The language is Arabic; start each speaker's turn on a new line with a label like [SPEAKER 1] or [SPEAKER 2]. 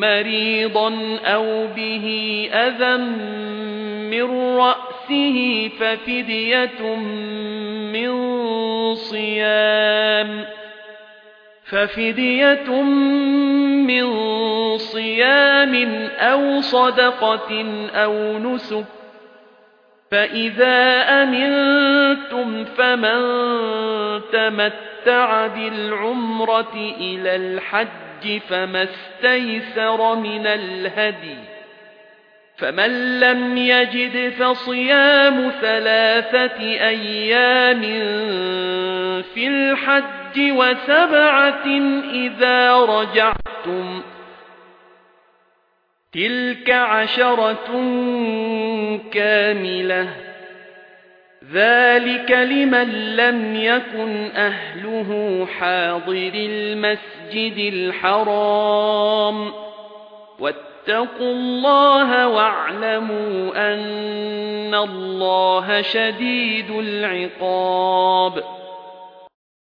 [SPEAKER 1] مريضا أو به أذى من رأسه ففدية من صيام ففدية من صيام أو صدقة أو نسك فإذا أمنتم فمن تمتع بالعمرة إلى الحج فما استيسر من الهدي فمن لم يجد فصيام ثلاثة أيام في الحج وسبعة إذا رجعتم تلك عشرة كاملة ذلك لمن لم يكن أهله حاضر المسجد الحرام واتقوا الله واعلموا أن الله شديد العقاب